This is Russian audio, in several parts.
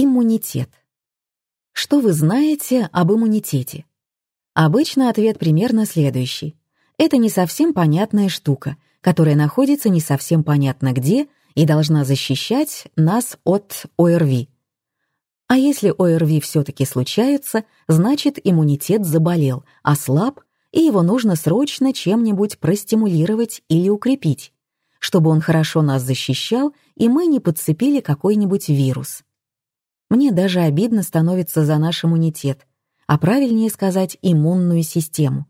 Иммунитет. Что вы знаете об иммунитете? Обычно ответ примерно следующий. Это не совсем понятная штука, которая находится не совсем понятно где и должна защищать нас от ОРВИ. А если ОРВИ все-таки случаются, значит иммунитет заболел, ослаб, и его нужно срочно чем-нибудь простимулировать или укрепить, чтобы он хорошо нас защищал, и мы не подцепили какой-нибудь вирус. Мне даже обидно становится за наш иммунитет, а правильнее сказать иммунную систему.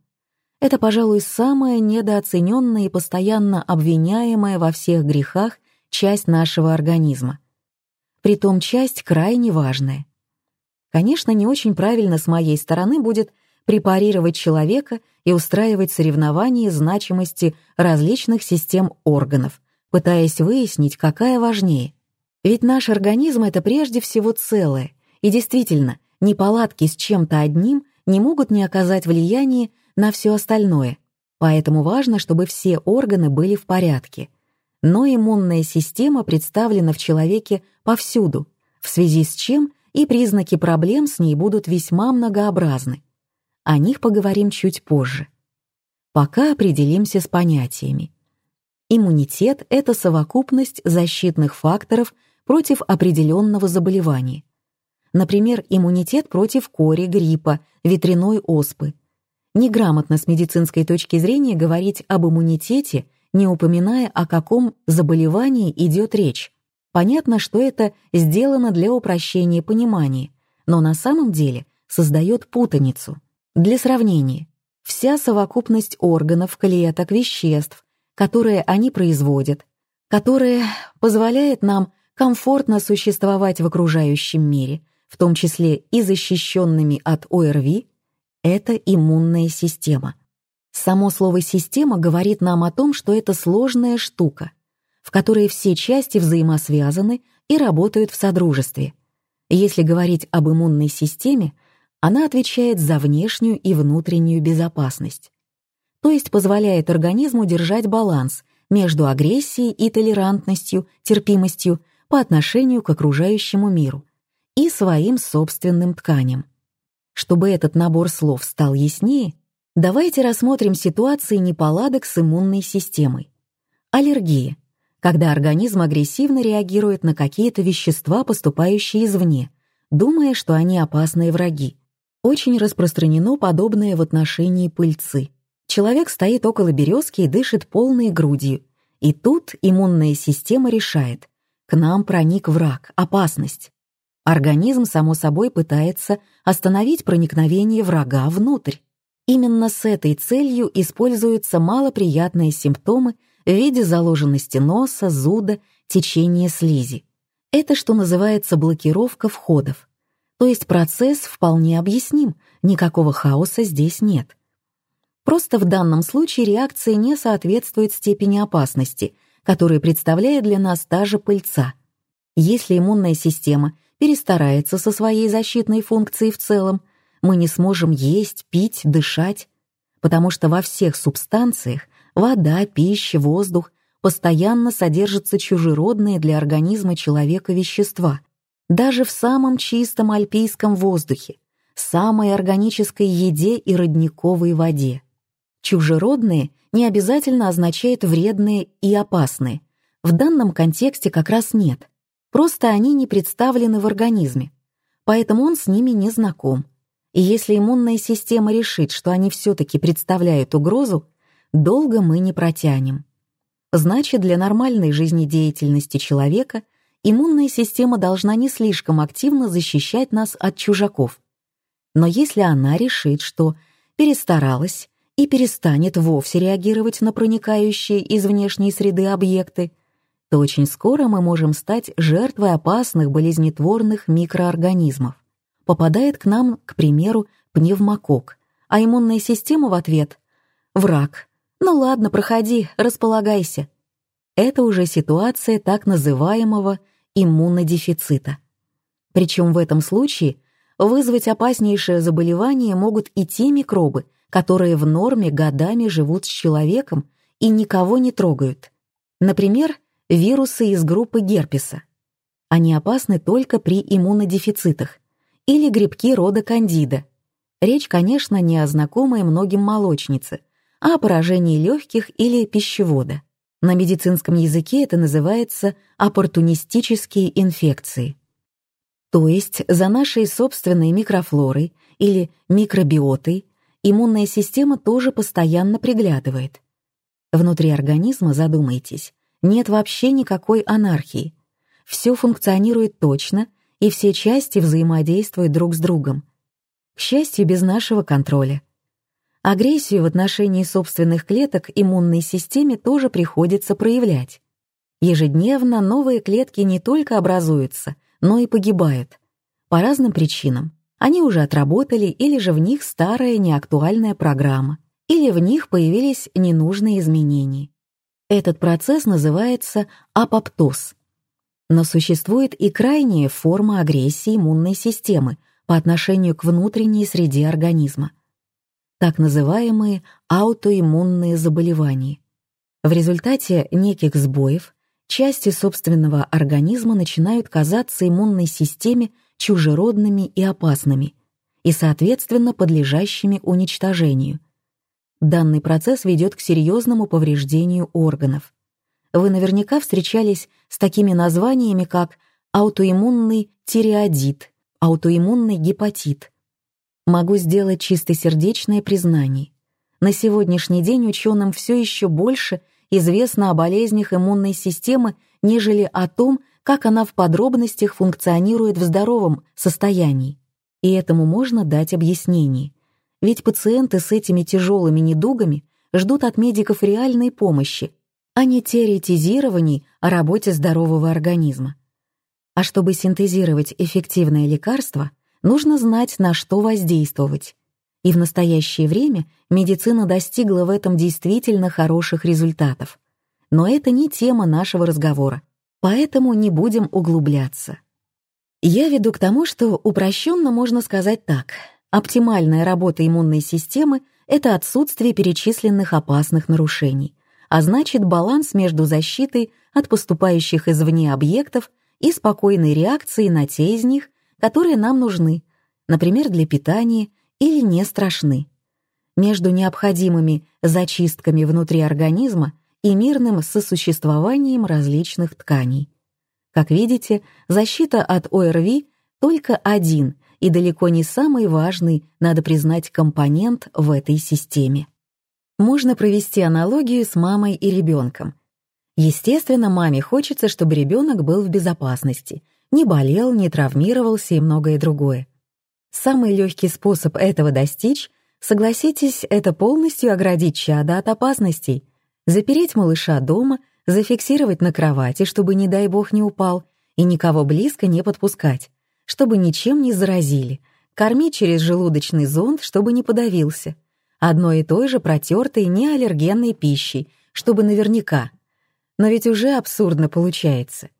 Это, пожалуй, самая недооцененная и постоянно обвиняемая во всех грехах часть нашего организма. Притом часть крайне важная. Конечно, не очень правильно с моей стороны будет препарировать человека и устраивать соревнования значимости различных систем органов, пытаясь выяснить, какая важнее ведь наш организм — это прежде всего целое, и действительно, неполадки с чем-то одним не могут не оказать влияния на все остальное, поэтому важно, чтобы все органы были в порядке. Но иммунная система представлена в человеке повсюду, в связи с чем и признаки проблем с ней будут весьма многообразны. О них поговорим чуть позже. Пока определимся с понятиями. Иммунитет — это совокупность защитных факторов — против определенного заболевания. Например, иммунитет против кори, гриппа, ветряной оспы. Неграмотно с медицинской точки зрения говорить об иммунитете, не упоминая, о каком заболевании идет речь. Понятно, что это сделано для упрощения понимания, но на самом деле создает путаницу. Для сравнения, вся совокупность органов, клеток, веществ, которые они производят, которые позволяет нам комфортно существовать в окружающем мире, в том числе и защищенными от ОРВИ, это иммунная система. Само слово «система» говорит нам о том, что это сложная штука, в которой все части взаимосвязаны и работают в содружестве. Если говорить об иммунной системе, она отвечает за внешнюю и внутреннюю безопасность, то есть позволяет организму держать баланс между агрессией и толерантностью, терпимостью по отношению к окружающему миру и своим собственным тканям. Чтобы этот набор слов стал яснее, давайте рассмотрим ситуации неполадок с иммунной системой. Аллергия, когда организм агрессивно реагирует на какие-то вещества, поступающие извне, думая, что они опасные враги. Очень распространено подобное в отношении пыльцы. Человек стоит около березки и дышит полной грудью, и тут иммунная система решает, к нам проник враг, опасность. Организм, само собой, пытается остановить проникновение врага внутрь. Именно с этой целью используются малоприятные симптомы в виде заложенности носа, зуда, течения слизи. Это что называется блокировка входов. То есть процесс вполне объясним, никакого хаоса здесь нет. Просто в данном случае реакция не соответствует степени опасности — которые представляет для нас та же пыльца. Если иммунная система перестарается со своей защитной функцией в целом, мы не сможем есть, пить, дышать, потому что во всех субстанциях — вода, пища, воздух — постоянно содержатся чужеродные для организма человека вещества, даже в самом чистом альпийском воздухе, самой органической еде и родниковой воде. Чужеродные не обязательно означает вредные и опасные. В данном контексте как раз нет. Просто они не представлены в организме, поэтому он с ними не знаком. И если иммунная система решит, что они все-таки представляют угрозу, долго мы не протянем. Значит, для нормальной жизнедеятельности человека иммунная система должна не слишком активно защищать нас от чужаков. Но если она решит, что перестаралась и перестанет вовсе реагировать на проникающие из внешней среды объекты, то очень скоро мы можем стать жертвой опасных болезнетворных микроорганизмов. Попадает к нам, к примеру, пневмокок, а иммунная система в ответ — враг. Ну ладно, проходи, располагайся. Это уже ситуация так называемого иммунодефицита. Причем в этом случае вызвать опаснейшее заболевание могут и те микробы, которые в норме годами живут с человеком и никого не трогают. Например, вирусы из группы герпеса. Они опасны только при иммунодефицитах или грибки рода кандида. Речь, конечно, не о знакомой многим молочнице, а о поражении легких или пищевода. На медицинском языке это называется оппортунистические инфекции. То есть за нашей собственной микрофлорой или микробиотой иммунная система тоже постоянно приглядывает. Внутри организма, задумайтесь, нет вообще никакой анархии. Все функционирует точно, и все части взаимодействуют друг с другом. К счастью, без нашего контроля. Агрессию в отношении собственных клеток иммунной системе тоже приходится проявлять. Ежедневно новые клетки не только образуются, но и погибают. По разным причинам. Они уже отработали или же в них старая неактуальная программа, или в них появились ненужные изменения. Этот процесс называется апоптоз. Но существует и крайняя форма агрессии иммунной системы по отношению к внутренней среде организма так называемые аутоиммунные заболевания. В результате неких сбоев части собственного организма начинают казаться иммунной системе чужеродными и опасными, и, соответственно, подлежащими уничтожению. Данный процесс ведет к серьезному повреждению органов. Вы наверняка встречались с такими названиями, как аутоиммунный тиреодит, аутоиммунный гепатит, Могу сделать чистосердечное признание. На сегодняшний день ученым все еще больше известно о болезнях иммунной системы, нежели о том, как она в подробностях функционирует в здоровом состоянии. И этому можно дать объяснение. Ведь пациенты с этими тяжелыми недугами ждут от медиков реальной помощи, а не теоретизирований о работе здорового организма. А чтобы синтезировать эффективное лекарство, нужно знать, на что воздействовать. И в настоящее время медицина достигла в этом действительно хороших результатов. Но это не тема нашего разговора, поэтому не будем углубляться. Я веду к тому, что упрощенно можно сказать так. Оптимальная работа иммунной системы — это отсутствие перечисленных опасных нарушений, а значит баланс между защитой от поступающих извне объектов и спокойной реакцией на те из них, которые нам нужны, например, для питания или не страшны. Между необходимыми зачистками внутри организма и мирным сосуществованием различных тканей. Как видите, защита от ОРВИ только один и далеко не самый важный, надо признать, компонент в этой системе. Можно провести аналогию с мамой и ребенком. Естественно, маме хочется, чтобы ребенок был в безопасности — не болел, не травмировался и многое другое. Самый легкий способ этого достичь, согласитесь, это полностью оградить чада от опасностей, запереть малыша дома, зафиксировать на кровати, чтобы, не дай бог, не упал, и никого близко не подпускать, чтобы ничем не заразили, кормить через желудочный зонд, чтобы не подавился, одной и той же протертой неаллергенной пищей, чтобы наверняка. Но ведь уже абсурдно получается.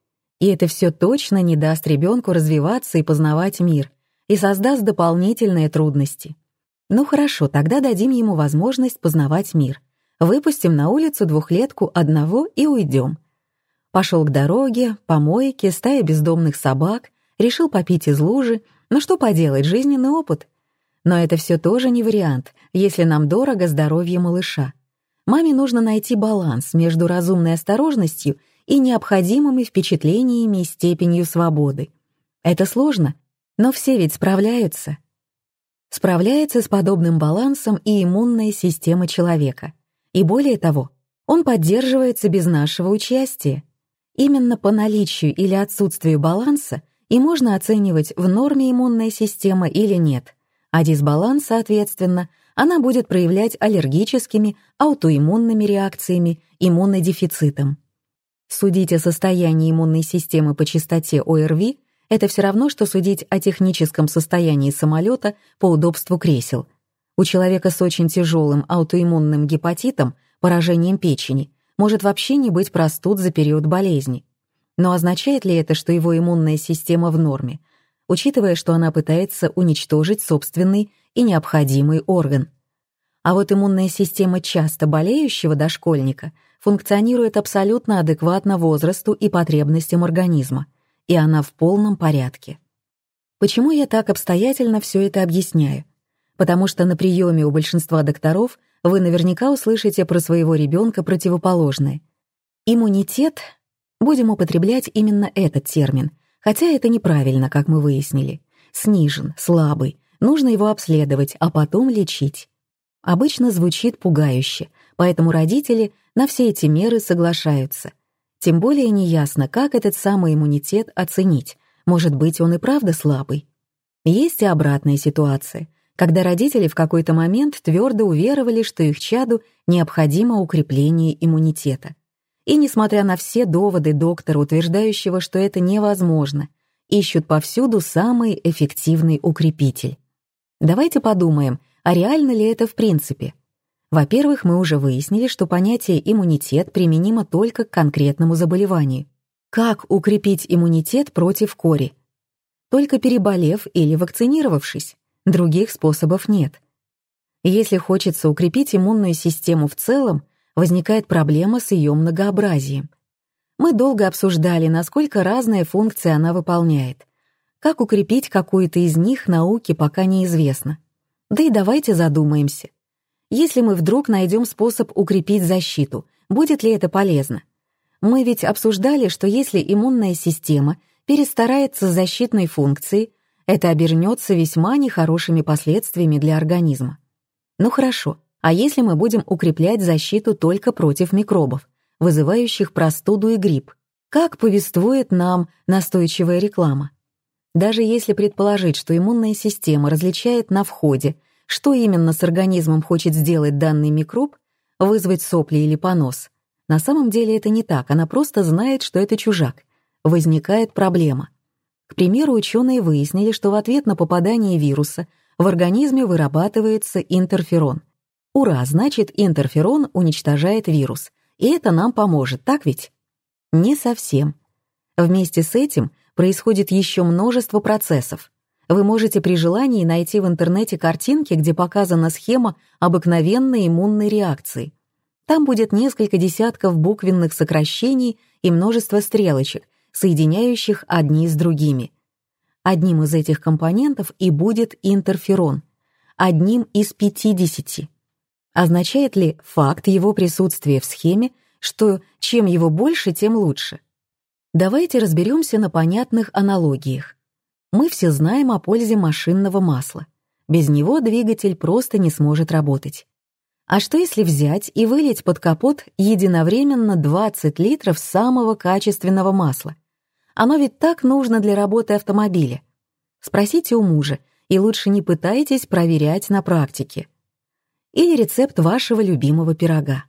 И это все точно не даст ребенку развиваться и познавать мир, и создаст дополнительные трудности. Ну хорошо, тогда дадим ему возможность познавать мир. Выпустим на улицу двухлетку одного и уйдем. Пошел к дороге, помойке, стая бездомных собак, решил попить из лужи, ну что поделать, жизненный опыт. Но это все тоже не вариант, если нам дорого здоровье малыша. Маме нужно найти баланс между разумной осторожностью и необходимыми впечатлениями и степенью свободы. Это сложно, но все ведь справляются. Справляется с подобным балансом и иммунная система человека. И более того, он поддерживается без нашего участия. Именно по наличию или отсутствию баланса и можно оценивать, в норме иммунная система или нет, а дисбаланс, соответственно, она будет проявлять аллергическими, аутоиммунными реакциями, иммунодефицитом. Судить о состоянии иммунной системы по частоте ОРВИ — это все равно, что судить о техническом состоянии самолета по удобству кресел. У человека с очень тяжелым аутоиммунным гепатитом, поражением печени, может вообще не быть простуд за период болезни. Но означает ли это, что его иммунная система в норме, учитывая, что она пытается уничтожить собственный и необходимый орган? А вот иммунная система часто болеющего дошкольника — функционирует абсолютно адекватно возрасту и потребностям организма, и она в полном порядке. Почему я так обстоятельно все это объясняю? Потому что на приеме у большинства докторов вы наверняка услышите про своего ребенка противоположное. Иммунитет, будем употреблять именно этот термин, хотя это неправильно, как мы выяснили, снижен, слабый, нужно его обследовать, а потом лечить. Обычно звучит пугающе, поэтому родители на все эти меры соглашаются. Тем более неясно, как этот самый иммунитет оценить. Может быть, он и правда слабый. Есть и обратная ситуация, когда родители в какой-то момент твердо уверовали, что их чаду необходимо укрепление иммунитета. И несмотря на все доводы доктора, утверждающего, что это невозможно, ищут повсюду самый эффективный укрепитель. Давайте подумаем, а реально ли это в принципе? Во-первых, мы уже выяснили, что понятие иммунитет применимо только к конкретному заболеванию. Как укрепить иммунитет против кори? Только переболев или вакцинировавшись. Других способов нет. Если хочется укрепить иммунную систему в целом, возникает проблема с ее многообразием. Мы долго обсуждали, насколько разные функции она выполняет. Как укрепить какую-то из них науке пока неизвестно. Да и давайте задумаемся. Если мы вдруг найдем способ укрепить защиту, будет ли это полезно? Мы ведь обсуждали, что если иммунная система перестарается с защитной функцией, это обернется весьма нехорошими последствиями для организма. Ну хорошо, а если мы будем укреплять защиту только против микробов, вызывающих простуду и грипп, как повествует нам настойчивая реклама? Даже если предположить, что иммунная система различает на входе что именно с организмом хочет сделать данный микроб, вызвать сопли или понос. На самом деле это не так, она просто знает, что это чужак. Возникает проблема. К примеру, ученые выяснили, что в ответ на попадание вируса в организме вырабатывается интерферон. Ура, значит, интерферон уничтожает вирус. И это нам поможет, так ведь? Не совсем. Вместе с этим происходит еще множество процессов. Вы можете при желании найти в интернете картинки, где показана схема обыкновенной иммунной реакции. Там будет несколько десятков буквенных сокращений и множество стрелочек, соединяющих одни с другими. Одним из этих компонентов и будет интерферон, одним из 50. Означает ли факт его присутствия в схеме, что чем его больше, тем лучше? Давайте разберемся на понятных аналогиях. Мы все знаем о пользе машинного масла. Без него двигатель просто не сможет работать. А что если взять и вылить под капот единовременно 20 литров самого качественного масла? Оно ведь так нужно для работы автомобиля. Спросите у мужа, и лучше не пытайтесь проверять на практике. Или рецепт вашего любимого пирога.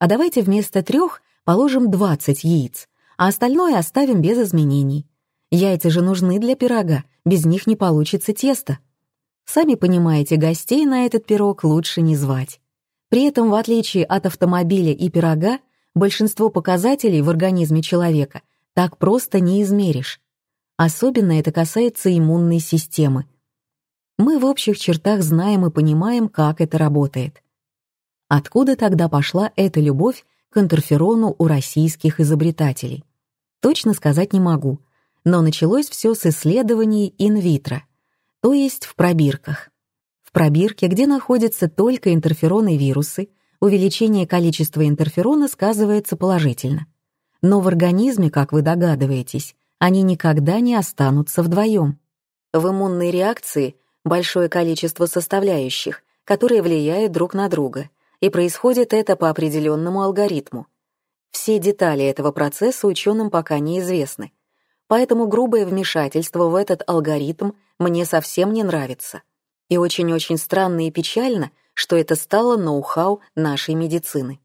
А давайте вместо трех положим 20 яиц, а остальное оставим без изменений. Яйца же нужны для пирога, без них не получится тесто. Сами понимаете, гостей на этот пирог лучше не звать. При этом, в отличие от автомобиля и пирога, большинство показателей в организме человека так просто не измеришь. Особенно это касается иммунной системы. Мы в общих чертах знаем и понимаем, как это работает. Откуда тогда пошла эта любовь к интерферону у российских изобретателей? Точно сказать не могу, но началось все с исследований инвитро, то есть в пробирках. В пробирке, где находятся только интерфероны вирусы, увеличение количества интерферона сказывается положительно. Но в организме, как вы догадываетесь, они никогда не останутся вдвоем. В иммунной реакции большое количество составляющих, которые влияют друг на друга, и происходит это по определенному алгоритму. Все детали этого процесса ученым пока неизвестны, поэтому грубое вмешательство в этот алгоритм мне совсем не нравится. И очень-очень странно и печально, что это стало ноу-хау нашей медицины.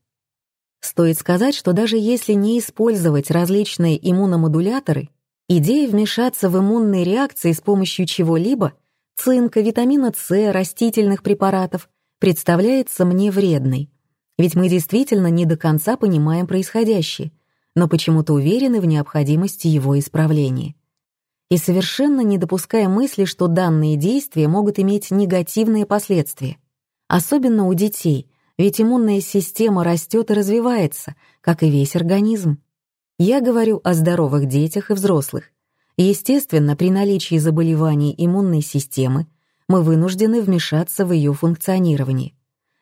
Стоит сказать, что даже если не использовать различные иммуномодуляторы, идея вмешаться в иммунные реакции с помощью чего-либо, цинка, витамина С, растительных препаратов, представляется мне вредной. Ведь мы действительно не до конца понимаем происходящее — но почему-то уверены в необходимости его исправления. И совершенно не допуская мысли, что данные действия могут иметь негативные последствия. Особенно у детей, ведь иммунная система растет и развивается, как и весь организм. Я говорю о здоровых детях и взрослых. Естественно, при наличии заболеваний иммунной системы мы вынуждены вмешаться в ее функционирование.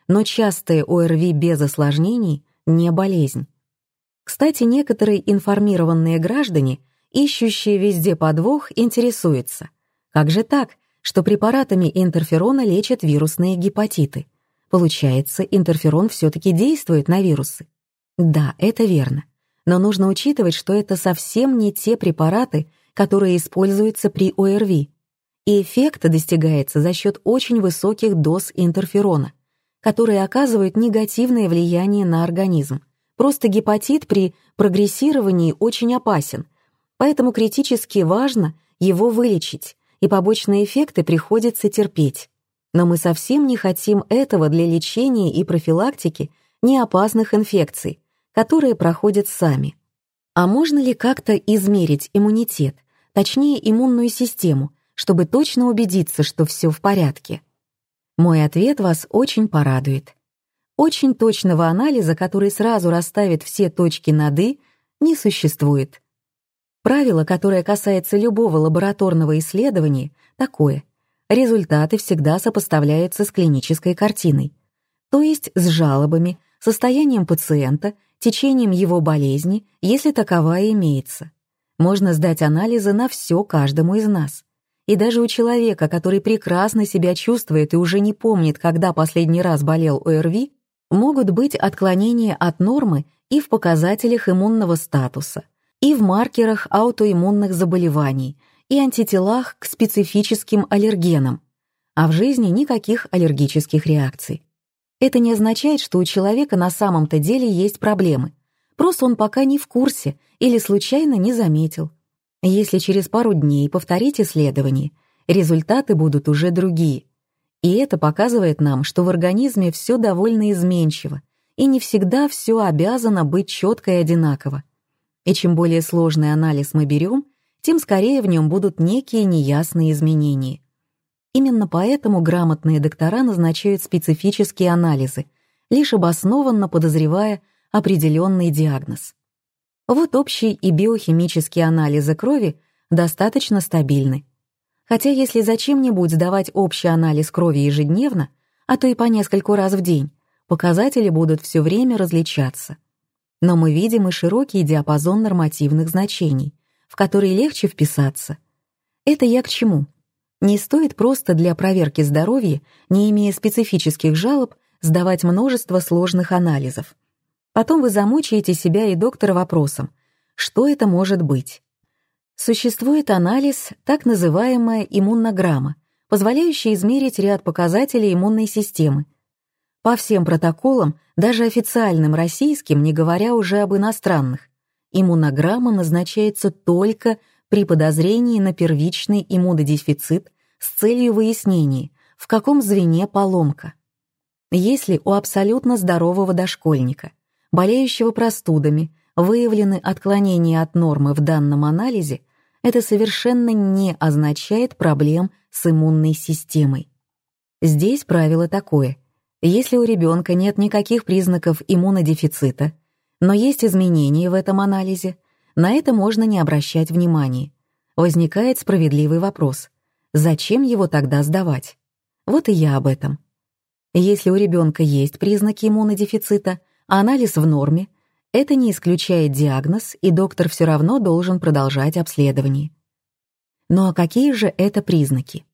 Но частые ОРВИ без осложнений — не болезнь. Кстати, некоторые информированные граждане, ищущие везде подвох, интересуются. Как же так, что препаратами интерферона лечат вирусные гепатиты? Получается, интерферон все-таки действует на вирусы? Да, это верно. Но нужно учитывать, что это совсем не те препараты, которые используются при ОРВИ. И эффект достигается за счет очень высоких доз интерферона, которые оказывают негативное влияние на организм. Просто гепатит при прогрессировании очень опасен, поэтому критически важно его вылечить, и побочные эффекты приходится терпеть. Но мы совсем не хотим этого для лечения и профилактики неопасных инфекций, которые проходят сами. А можно ли как-то измерить иммунитет, точнее иммунную систему, чтобы точно убедиться, что все в порядке? Мой ответ вас очень порадует. Очень точного анализа, который сразу расставит все точки над «и», не существует. Правило, которое касается любого лабораторного исследования, такое. Результаты всегда сопоставляются с клинической картиной, то есть с жалобами, состоянием пациента течением его болезни, если таковая имеется. Можно сдать анализы на все каждому из нас. И даже у человека, который прекрасно себя чувствует и уже не помнит, когда последний раз болел ОРВИ, могут быть отклонения от нормы и в показателях иммунного статуса, и в маркерах аутоиммунных заболеваний, и антителах к специфическим аллергенам, а в жизни никаких аллергических реакций. Это не означает, что у человека на самом-то деле есть проблемы. Просто он пока не в курсе или случайно не заметил. Если через пару дней повторить исследование, результаты будут уже другие. И это показывает нам, что в организме все довольно изменчиво, и не всегда все обязано быть четко и одинаково. И чем более сложный анализ мы берем, тем скорее в нем будут некие неясные изменения. Именно поэтому грамотные доктора назначают специфические анализы, лишь обоснованно подозревая определенный диагноз. Вот общий и биохимические анализы крови достаточно стабильны. Хотя если зачем-нибудь сдавать общий анализ крови ежедневно, а то и по нескольку раз в день, показатели будут все время различаться. Но мы видим и широкий диапазон нормативных значений, в которые легче вписаться. Это я к чему? Не стоит просто для проверки здоровья, не имея специфических жалоб, сдавать множество сложных анализов. Потом вы замучаете себя и доктора вопросом, что это может быть. Существует анализ, так называемая иммунограмма, позволяющая измерить ряд показателей иммунной системы. По всем протоколам, даже официальным российским, не говоря уже об иностранных, иммунограмма назначается только при подозрении на первичный иммунодефицит с целью выяснения, в каком звене поломка. Если у абсолютно здорового дошкольника, болеющего простудами, выявлены отклонения от нормы в данном анализе, это совершенно не означает проблем с иммунной системой. Здесь правило такое. Если у ребенка нет никаких признаков иммунодефицита, но есть изменения в этом анализе, на это можно не обращать внимания. Возникает справедливый вопрос. Зачем его тогда сдавать? Вот и я об этом. Если у ребенка есть признаки иммунодефицита, а анализ в норме, это не исключает диагноз, и доктор все равно должен продолжать обследование. Ну а какие же это признаки?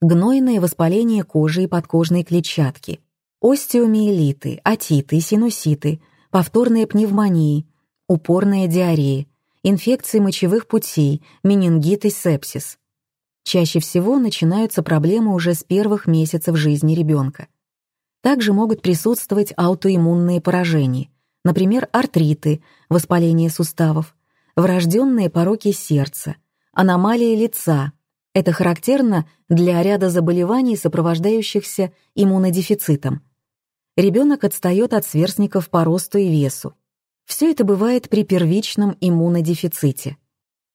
Гнойное воспаление кожи и подкожной клетчатки, остеомиелиты, отиты, синуситы, повторные пневмонии, упорная диарея, инфекции мочевых путей, менингит и сепсис. Чаще всего начинаются проблемы уже с первых месяцев жизни ребенка. Также могут присутствовать аутоиммунные поражения, например, артриты, воспаление суставов, врожденные пороки сердца, аномалии лица. Это характерно для ряда заболеваний, сопровождающихся иммунодефицитом. Ребенок отстает от сверстников по росту и весу, все это бывает при первичном иммунодефиците.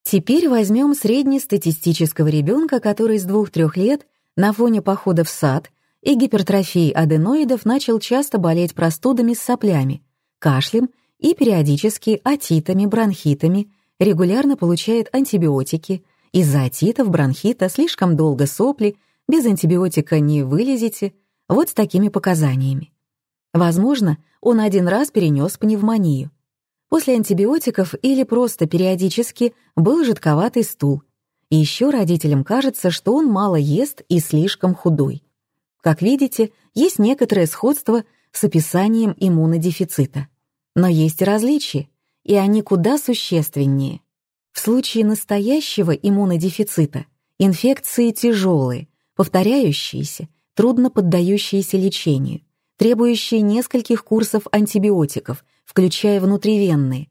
Теперь возьмем среднестатистического ребенка, который с 2-3 лет на фоне похода в сад и гипертрофии аденоидов начал часто болеть простудами с соплями, кашлем и периодически отитами, бронхитами, регулярно получает антибиотики, Из-за отитов, бронхита, слишком долго сопли, без антибиотика не вылезете, вот с такими показаниями. Возможно, он один раз перенес пневмонию. После антибиотиков или просто периодически был жидковатый стул. И еще родителям кажется, что он мало ест и слишком худой. Как видите, есть некоторое сходство с описанием иммунодефицита. Но есть различия, и они куда существеннее. В случае настоящего иммунодефицита инфекции тяжелые, повторяющиеся, трудно поддающиеся лечению, требующие нескольких курсов антибиотиков, включая внутривенные.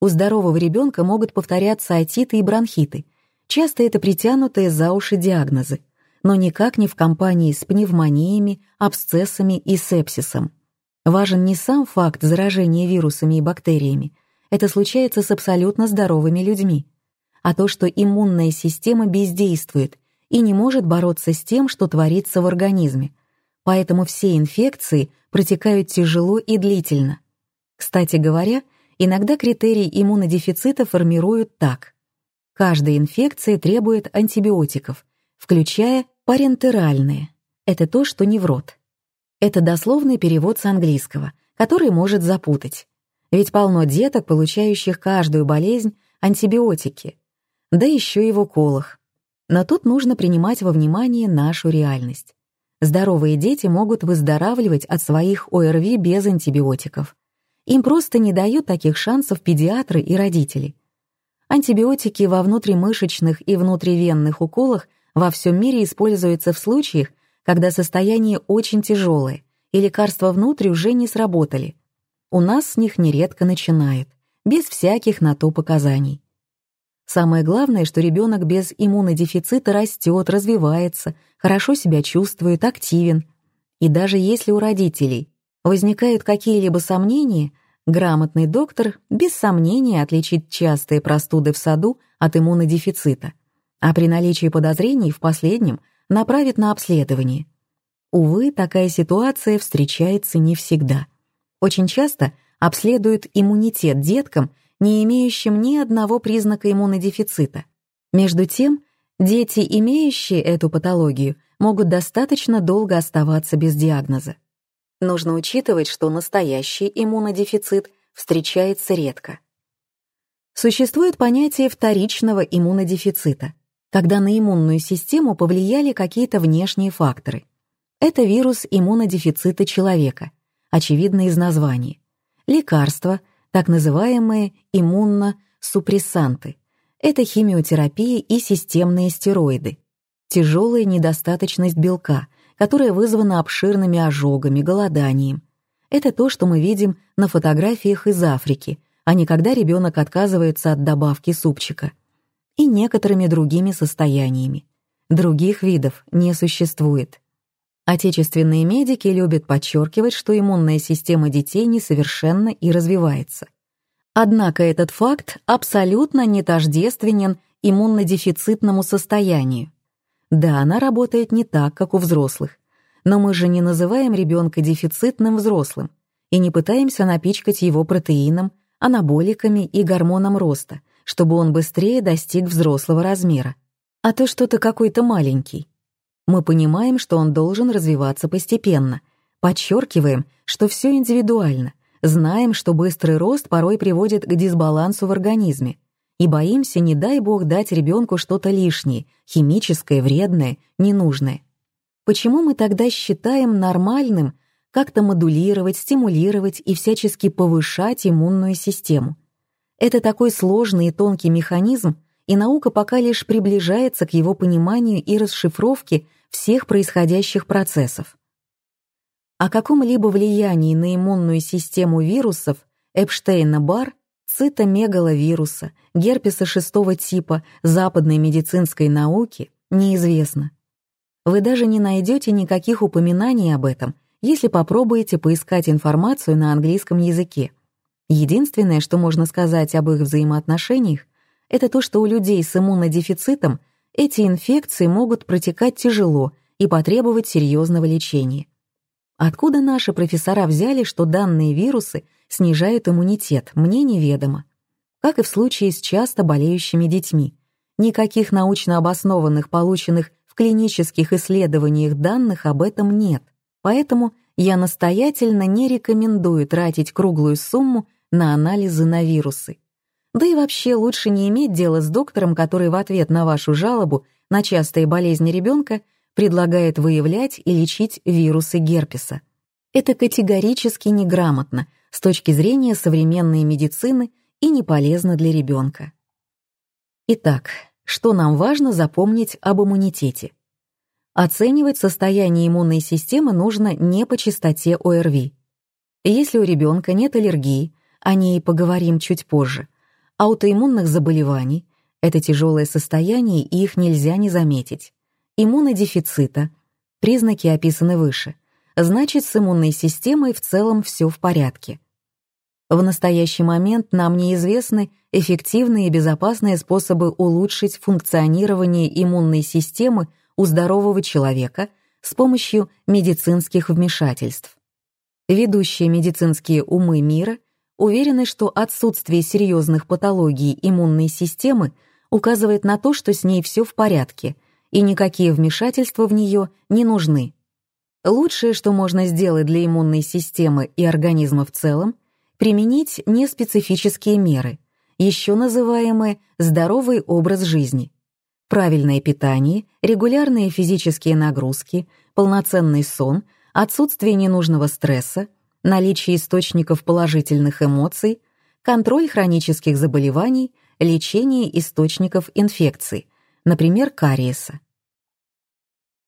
У здорового ребенка могут повторяться отиты и бронхиты. Часто это притянутые за уши диагнозы, но никак не в компании с пневмониями, абсцессами и сепсисом. Важен не сам факт заражения вирусами и бактериями, это случается с абсолютно здоровыми людьми, а то, что иммунная система бездействует и не может бороться с тем, что творится в организме, поэтому все инфекции протекают тяжело и длительно. Кстати говоря, иногда критерий иммунодефицита формируют так. Каждая инфекция требует антибиотиков, включая парентеральные. Это то, что не в рот. Это дословный перевод с английского, который может запутать. Ведь полно деток, получающих каждую болезнь антибиотики, да еще и в уколах. Но тут нужно принимать во внимание нашу реальность. Здоровые дети могут выздоравливать от своих ОРВИ без антибиотиков. Им просто не дают таких шансов педиатры и родители. Антибиотики во внутримышечных и внутривенных уколах во всем мире используются в случаях, когда состояние очень тяжелое и лекарства внутрь уже не сработали. У нас с них нередко начинают, без всяких на то показаний. Самое главное, что ребенок без иммунодефицита растет, развивается, хорошо себя чувствует, активен. И даже если у родителей возникают какие-либо сомнения, грамотный доктор без сомнения отличит частые простуды в саду от иммунодефицита, а при наличии подозрений в последнем направит на обследование. Увы, такая ситуация встречается не всегда. Очень часто обследуют иммунитет деткам не имеющим ни одного признака иммунодефицита. Между тем, дети, имеющие эту патологию, могут достаточно долго оставаться без диагноза. Нужно учитывать, что настоящий иммунодефицит встречается редко. Существует понятие вторичного иммунодефицита, когда на иммунную систему повлияли какие-то внешние факторы. Это вирус иммунодефицита человека, очевидно из названия. Лекарства — так называемые иммуносупрессанты. Это химиотерапия и системные стероиды. Тяжелая недостаточность белка, которая вызвана обширными ожогами, голоданием. Это то, что мы видим на фотографиях из Африки, а не когда ребенок отказывается от добавки супчика. И некоторыми другими состояниями. Других видов не существует. Отечественные медики любят подчеркивать, что иммунная система детей несовершенна и развивается. Однако этот факт абсолютно не тождественен иммунодефицитному состоянию. Да, она работает не так, как у взрослых, но мы же не называем ребенка дефицитным взрослым и не пытаемся напичкать его протеином, анаболиками и гормоном роста, чтобы он быстрее достиг взрослого размера. А то что-то какой-то маленький. Мы понимаем, что он должен развиваться постепенно, подчеркиваем, что все индивидуально, знаем, что быстрый рост порой приводит к дисбалансу в организме, и боимся, не дай бог, дать ребенку что-то лишнее, химическое, вредное, ненужное. Почему мы тогда считаем нормальным как-то модулировать, стимулировать и всячески повышать иммунную систему? Это такой сложный и тонкий механизм, и наука пока лишь приближается к его пониманию и расшифровке всех происходящих процессов. О каком-либо влиянии на иммунную систему вирусов Эпштейна-Бар, цитомегаловируса, герпеса шестого типа западной медицинской науки неизвестно. Вы даже не найдете никаких упоминаний об этом, если попробуете поискать информацию на английском языке. Единственное, что можно сказать об их взаимоотношениях, это то, что у людей с иммунодефицитом эти инфекции могут протекать тяжело и потребовать серьезного лечения. Откуда наши профессора взяли, что данные вирусы снижают иммунитет, мне неведомо. Как и в случае с часто болеющими детьми. Никаких научно обоснованных, полученных в клинических исследованиях данных об этом нет. Поэтому я настоятельно не рекомендую тратить круглую сумму на анализы на вирусы. Да и вообще лучше не иметь дела с доктором, который в ответ на вашу жалобу на частые болезни ребенка предлагает выявлять и лечить вирусы герпеса. Это категорически неграмотно с точки зрения современной медицины и не полезно для ребенка. Итак, что нам важно запомнить об иммунитете? Оценивать состояние иммунной системы нужно не по частоте ОРВИ. Если у ребенка нет аллергии, о ней поговорим чуть позже, аутоиммунных заболеваний — это тяжелое состояние, и их нельзя не заметить, иммунодефицита, признаки описаны выше, значит, с иммунной системой в целом все в порядке. В настоящий момент нам неизвестны эффективные и безопасные способы улучшить функционирование иммунной системы у здорового человека с помощью медицинских вмешательств. Ведущие медицинские умы мира уверены, что отсутствие серьезных патологий иммунной системы указывает на то, что с ней все в порядке, и никакие вмешательства в нее не нужны. Лучшее, что можно сделать для иммунной системы и организма в целом, применить неспецифические меры, еще называемые «здоровый образ жизни». Правильное питание, регулярные физические нагрузки, полноценный сон, отсутствие ненужного стресса, наличие источников положительных эмоций, контроль хронических заболеваний, лечение источников инфекций, например, кариеса.